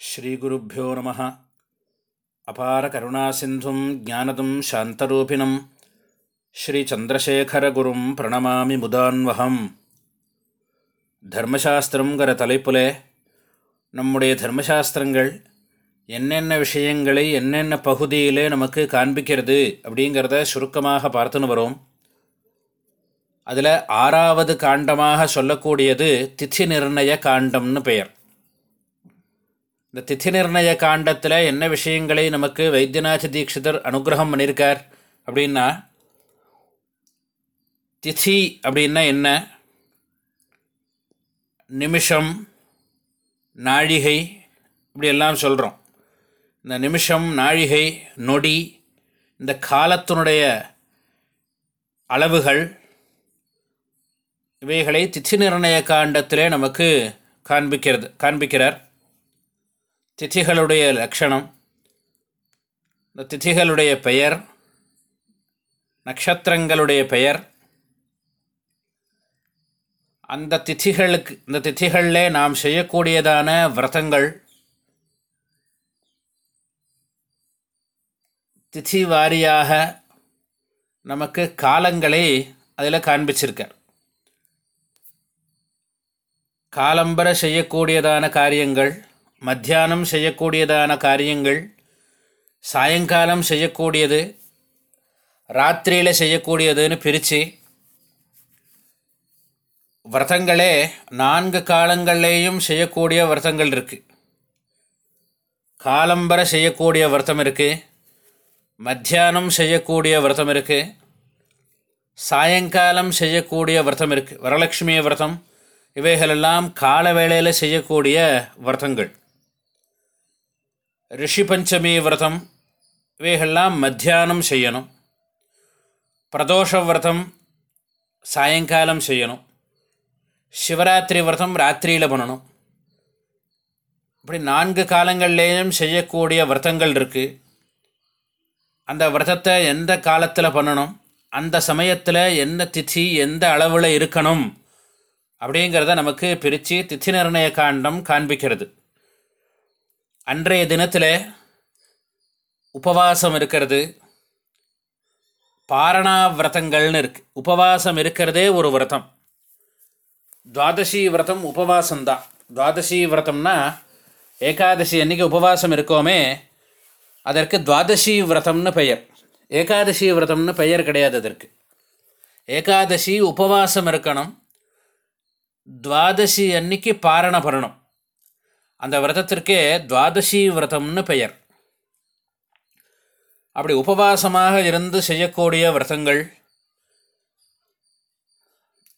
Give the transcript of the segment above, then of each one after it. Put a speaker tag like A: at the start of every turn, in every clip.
A: ஸ்ரீகுருப்போ நம. அபார கருணாசிந்தும் ஜானதும் சாந்தரூபிணம். ஸ்ரீச்சந்திரசேகரகுரும் பிரணமாமி முதான்வகம் தர்மசாஸ்திரங்கிற தலைப்பில் நம்முடைய தர்மசாஸ்திரங்கள் என்னென்ன விஷயங்களை என்னென்ன பகுதியிலே நமக்கு காண்பிக்கிறது அப்படிங்கிறத சுருக்கமாக பார்த்துன்னு வரோம். அதில் ஆறாவது காண்டமாக சொல்லக்கூடியது திதி நிர்ணய காண்டம்னு பெயர். இந்த திதி நிர்ணய காண்டத்தில் என்ன விஷயங்களை நமக்கு வைத்தியநாத தீட்சிதர் அனுகிரகம் பண்ணியிருக்கார் அப்படின்னா திதி அப்படின்னா என்ன? நிமிஷம் நாழிகை இப்படி எல்லாம் சொல்கிறோம் இந்த நிமிஷம் நாழிகை நொடி இந்த காலத்தினுடைய அளவுகள் இவைகளை திதி நிர்ணய காண்டத்திலே நமக்கு காண்பிக்கிறது காண்பிக்கிறார். திதிகளுடைய லக்ஷணம். இந்த திதிகளுடைய பெயர் நட்சத்திரங்களுடைய பெயர். அந்த திதிகளுக்கு இந்த திதிகளில் நாம் செய்யக்கூடியதான விரதங்கள். திதி வாரியாக நமக்கு காலங்களை அதில் காண்பிச்சிருக்கார். காலம்பர செய்யக்கூடியதான காரியங்கள் மத்தியானம் செய்யக்கூடியதான காரியங்கள் சாயங்காலம் செய்யக்கூடியது ராத்திரியில் செய்யக்கூடியதுன்னு பிரித்து விரதங்களே நான்கு காலங்கள்லேயும் செய்யக்கூடிய விரதங்கள் இருக்குது காலம்பர செய்யக்கூடிய விரதம் இருக்குது மத்தியானம் செய்யக்கூடிய விரதம் இருக்குது சாயங்காலம் செய்யக்கூடிய விரதம் இருக்குது வரலட்சுமி விரதம் இவைகளெல்லாம் கால வேளையில் செய்யக்கூடிய விரதங்கள். ரிஷி பஞ்சமி விரதம் இவைகள்லாம் மத்தியானம் செய்யணும். பிரதோஷ விரதம் சாயங்காலம் செய்யணும். சிவராத்திரி விரதம் ராத்திரியில் பண்ணணும். இப்படி நான்கு காலங்கள்லேயும் செய்யக்கூடிய விரதங்கள் இருக்குது அந்த விரதத்தை எந்த காலத்தில் பண்ணணும்? அந்த சமயத்தில் எந்த திதி எந்த அளவில் இருக்கணும்? அப்படிங்கிறத நமக்கு பிரித்து திதி நிர்ணய காண்டம் காண்பிக்கிறது. அன்றைய தினத்தில் உபவாசம் இருக்கிறது. பாரணா விரதங்கள்னு இருக்குது உபவாசம் இருக்கிறதே ஒரு விரதம். துவாதசி விரதம் உபவாசம்தான் துவாதசி விரதம்னா ஏகாதசி அன்றைக்கி உபவாசம் இருக்கோமே அதற்கு துவாதசி விரதம்னு பெயர். ஏகாதசி விரதம்னு பெயர் கிடையாது அதற்கு. ஏகாதசி உபவாசம் இருக்கணும். துவாதசி அன்னைக்கு பாரண பரணம் அந்த விரதத்திற்கே துவாதசி விரதம்னு பெயர். அப்படி உபவாசமாக இருந்து செய்யக்கூடிய விரதங்கள்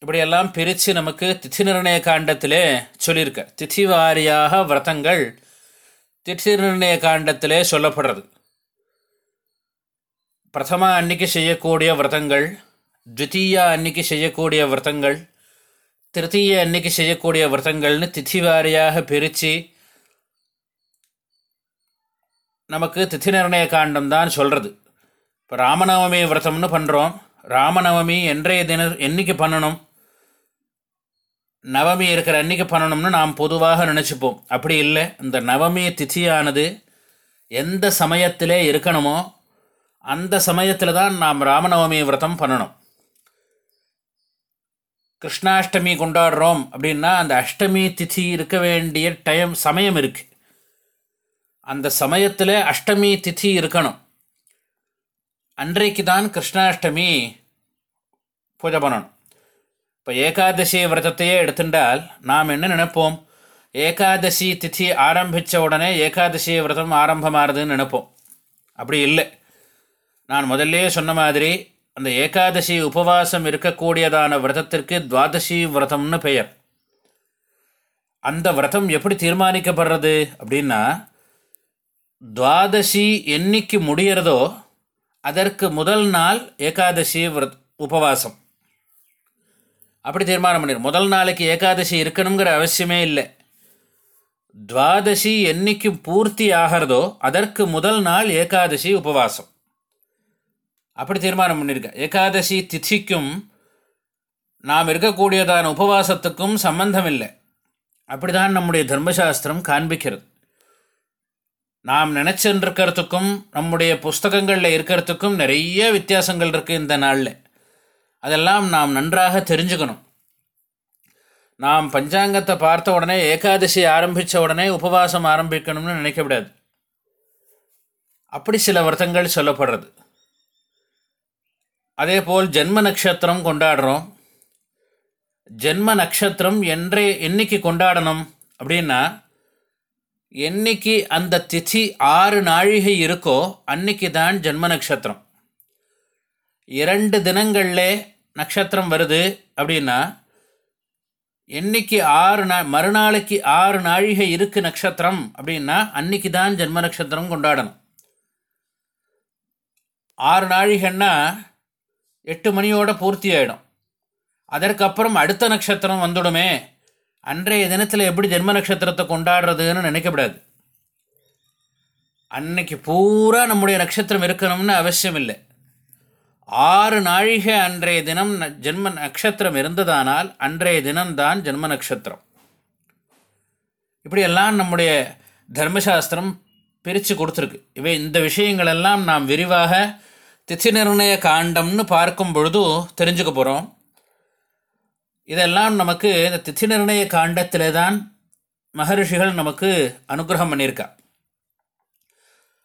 A: இப்படியெல்லாம் பிரித்து நமக்கு திதி நிர்ணய காண்டத்திலே சொல்லியிருக்க. திதி வாரியாக விரதங்கள் திதி நிர்ணய காண்டத்திலே சொல்லப்படுறது. பிரதமா அன்னைக்கு செய்யக்கூடிய விரதங்கள் த்வித்தீயா அன்னைக்கு செய்யக்கூடிய விரதங்கள் திருத்தீய அன்னைக்கு செய்யக்கூடிய விரதங்கள்னு திதி வாரியாக பிரித்து நமக்கு திதி நிர்ணய காண்டம் தான் சொல்கிறது இப்போ ராமநவமி விரதம்னு பண்ணுறோம் ராமநவமி என்றைய தின என்றைக்கு பண்ணணும்? நவமி இருக்கிற அன்னைக்கு பண்ணணும்னு நாம் பொதுவாக நினச்சிப்போம். அப்படி இல்லை. இந்த நவமி திதியானது எந்த சமயத்திலே இருக்கணுமோ அந்த சமயத்தில் தான் நாம் ராமநவமி விரதம் பண்ணணும். கிருஷ்ணாஷ்டமி கொண்டாடுறோம் அப்படின்னா அந்த அஷ்டமி திதி இருக்க வேண்டிய டைம் சமயம் இருக்குது அந்த சமயத்தில் அஷ்டமி திதி இருக்கணும். அன்றைக்கு தான் கிருஷ்ணாஷ்டமி பூஜை பண்ணணும். இப்போ ஏகாதசி விரதத்தையே எடுத்துட்டால் நாம் என்ன நினைப்போம்? ஏகாதசி திதி ஆரம்பித்த உடனே ஏகாதசி விரதம் ஆரம்பமாகுதுன்னு நினைப்போம். அப்படி இல்லை. நான் முதல்லே சொன்ன மாதிரி அந்த ஏகாதசி உபவாசம் இருக்கக்கூடியதான விரதத்திற்கு துவாதசி விரதம்னு பெயர். அந்த விரதம் எப்படி தீர்மானிக்கப்படுறது அப்படின்னா துவாதசி என்னைக்கு முடிகிறதோ அதற்கு முதல் நாள் ஏகாதசி விரத் உபவாசம். அப்படி தீர்மானம் பண்ணிடு முதல் நாளைக்கு ஏகாதசி இருக்கணுங்கிற அவசியமே இல்லை. துவாதசி என்னைக்கு பூர்த்தி ஆகிறதோ அதற்கு முதல் நாள் ஏகாதசி உபவாசம். அப்படி தீர்மானம் பண்ணியிருக்கேன் ஏகாதசி திதிக்கும் நாம் இருக்கக்கூடியதான உபவாசத்துக்கும் சம்பந்தம் இல்லை அப்படி தான் நம்முடைய தர்மசாஸ்திரம் காண்பிக்கிறது. நாம் நினச்சிருக்கிறதுக்கும் நம்முடைய புஸ்தகங்களில் இருக்கிறதுக்கும் நிறைய வித்தியாசங்கள் இருக்குது இந்த நாளில். அதெல்லாம் நாம் நன்றாக தெரிஞ்சுக்கணும். நாம் பஞ்சாங்கத்தை பார்த்த உடனே ஏகாதசி ஆரம்பித்த உடனே உபவாசம் ஆரம்பிக்கணும்னு நினைக்கக்கூடாது. அப்படி சில விரதங்கள் சொல்லப்படுறது. அதே போல் ஜென்ம நட்சத்திரம் கொண்டாடுறோம். ஜென்ம நட்சத்திரம் என்றே என்னைக்கு கொண்டாடணும் அப்படின்னா என்னைக்கு அந்த திதி ஆறு நாழிகை இருக்கோ அன்னைக்கு தான் ஜென்ம நட்சத்திரம். இரண்டு தினங்களில் நட்சத்திரம் வருது அப்படின்னா என்னைக்கு ஆறு நா மறுநாளைக்கு ஆறு நாழிகை இருக்கு நட்சத்திரம் அப்படின்னா அன்னைக்கு தான் ஜென்ம நட்சத்திரம் கொண்டாடணும். ஆறு நாழிகைன்னா எட்டு மணியோட பூர்த்தி ஆகிடும் அதற்கப்புறம் அடுத்த நட்சத்திரம் வந்துடுமே. அன்றைய தினத்தில் எப்படி ஜென்ம நட்சத்திரத்தை கொண்டாடுறதுன்னு நினைக்கப்படாது. அன்னைக்கு பூரா நம்முடைய நட்சத்திரம் இருக்கணும்னு அவசியம் இல்லை ஆறு நாழிகை அன்றைய தினம் ந- ஜென்ம நட்சத்திரம் இருந்ததானால் அன்றைய தினம்தான் ஜென்ம நட்சத்திரம். இப்படியெல்லாம் நம்முடைய தர்மசாஸ்திரம் பிரித்து கொடுத்துருக்கு. இவை இந்த விஷயங்களெல்லாம் நாம் விரிவாக திதி நிர்ணய காண்டம்னு பார்க்கும் பொழுது தெரிஞ்சுக்க போகிறோம் இதெல்லாம் நமக்கு இந்த திதி நிர்ணய காண்டத்திலே தான் மகரிஷிகள் நமக்கு அனுகிரகம் பண்ணியிருக்கா.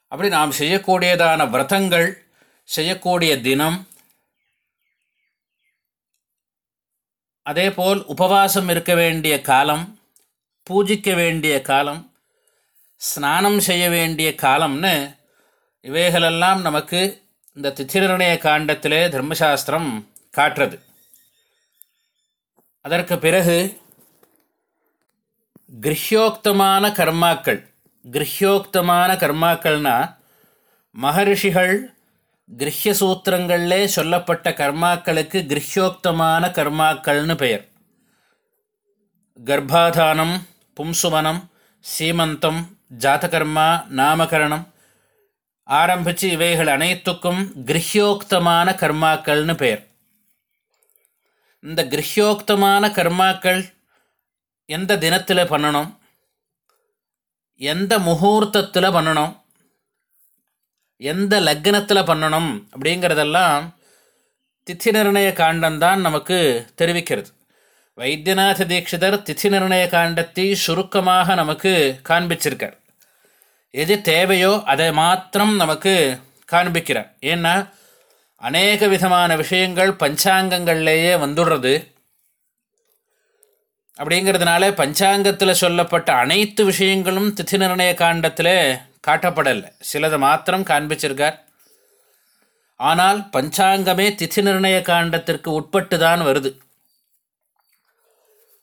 A: அப்படி நாம் செய்யக்கூடியதான விரதங்கள் செய்யக்கூடிய தினம் அதேபோல் உபவாசம் இருக்க வேண்டிய காலம் பூஜிக்க வேண்டிய காலம் ஸ்நானம் செய்ய வேண்டிய காலம்னு இவைகளெல்லாம் நமக்கு இந்த திதிநிர்ணய காண்டத்திலே தர்மசாஸ்திரம் காட்டுறது. அதற்கு பிறகு கிரஹ்யோக்தமான கர்மாக்கள் கிரஹ்யோக்தமான கர்மாக்கள்னா மகரிஷிகள் கிரஹ்ய சூத்திரங்களிலே சொல்லப்பட்ட கர்மாக்களுக்கு கிரஹ்யோக்தமான கர்மாக்கள்னு பெயர். கர்ப்பாதானம் பும்சுவனம் சீமந்தம் ஜாதகர்மா நாமகரணம் ஆரம்பித்து இவைகள் அனைத்துக்கும் கிரஹ்யோக்தமான கர்மாக்கள்னு பெயர் இந்த கிரஹ்யோக்தமான கர்மாக்கள் எந்த தினத்தில் பண்ணணும்? எந்த முகூர்த்தத்தில் பண்ணணும்? எந்த லக்னத்தில் பண்ணணும்? அப்படிங்கிறதெல்லாம் தித்தி நிர்ணய காண்டம்தான் நமக்கு தெரிவிக்கிறது. வைத்தியநாத தீட்சிதர் திதி நிர்ணய காண்டத்தை சுருக்கமாக நமக்கு காண்பிச்சிருக்கார். எது தேவையோ அதை மாத்திரம் நமக்கு காண்பிக்கிறார் ஏன்னா அநேக விதமான விஷயங்கள் பஞ்சாங்கங்கள்லேயே வந்துடுறது. அப்படிங்கிறதுனால பஞ்சாங்கத்தில் சொல்லப்பட்ட அனைத்து விஷயங்களும் திதி நிர்ணய காண்டத்தில் காட்டப்படலை. சிலதை மாத்திரம் காண்பிச்சிருக்கார். ஆனால் பஞ்சாங்கமே திதி நிர்ணய காண்டத்திற்கு உட்பட்டு தான் வருது.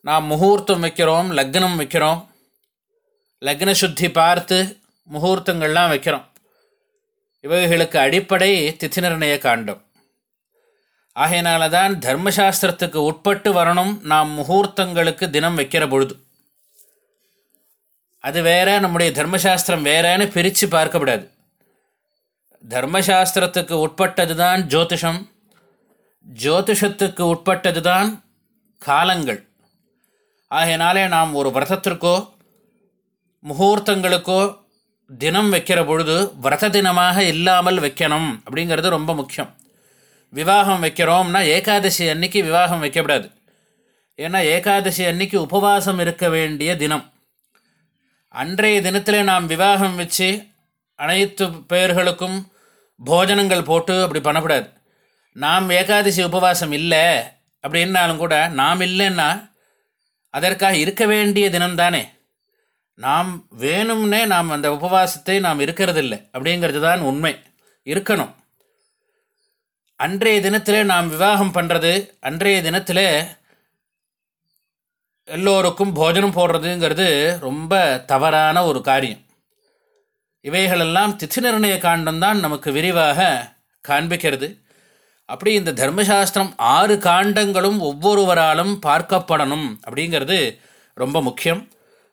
A: நாம் முகூர்த்தம் வைக்கிறோம் லக்னம் வைக்கிறோம். லக்ன சுத்தி பார்த்து முகூர்த்தங்கள்லாம் வைக்கிறோம். இவைகளுக்கு அடிப்படை திதி நிர்ணய காண்டம். ஆகையினால தான் தர்மசாஸ்திரத்துக்கு உட்பட்டு வரணும் நாம் முகூர்த்தங்களுக்கு தினம் வைக்கிற பொழுது. அது வேற நம்முடைய தர்மசாஸ்திரம் வேறன்னு பிரித்து பார்க்கப்படாது. தர்மசாஸ்திரத்துக்கு உட்பட்டது தான் ஜோதிஷம். ஜோதிஷத்துக்கு உட்பட்டது தான் காலங்கள். ஆகையினாலே நாம் ஒரு விரதத்திற்கோ முகூர்த்தங்களுக்கோ தினம் வைக்கிற பொழுது விரத தினமாக இல்லாமல் வைக்கணும் அப்படிங்கிறது ரொம்ப முக்கியம். விவாகம் வைக்கிறோம்னா ஏகாதசி அன்னைக்கு விவாகம் வைக்கக்கூடாது ஏன்னா ஏகாதசி அன்னைக்கு உபவாசம் இருக்க வேண்டிய தினம். அன்றைய தினத்தில் நாம் விவாகம் வச்சு அனைத்து பேர்களுக்கும் போஜனங்கள் போட்டு அப்படி பண்ணக்கூடாது. நாம் ஏகாதசி உபவாசம் இல்லை அப்படின்னாலும் கூட நாம் இல்லைன்னா அதற்காக இருக்க வேண்டிய தினம்தானே நாம் வேணும்னே நாம் அந்த உபவாசத்தை நாம் இருக்கிறதில்லை. அப்படிங்கிறது தான் உண்மை. இருக்கணும். அன்றைய தினத்தில் நாம் விவாகம் பண்ணுறது அன்றைய தினத்தில் எல்லோருக்கும் போஜனம் போடுறதுங்கிறது ரொம்ப தவறான ஒரு காரியம். இவைகளெல்லாம் திதி நிர்ணய காண்டம்தான் நமக்கு விரிவாக காண்பிக்கிறது. அப்படி இந்த தர்மசாஸ்திரம் ஆறு காண்டங்களும் ஒவ்வொருவராலும் பார்க்கப்படணும் அப்படிங்கிறது ரொம்ப முக்கியம்.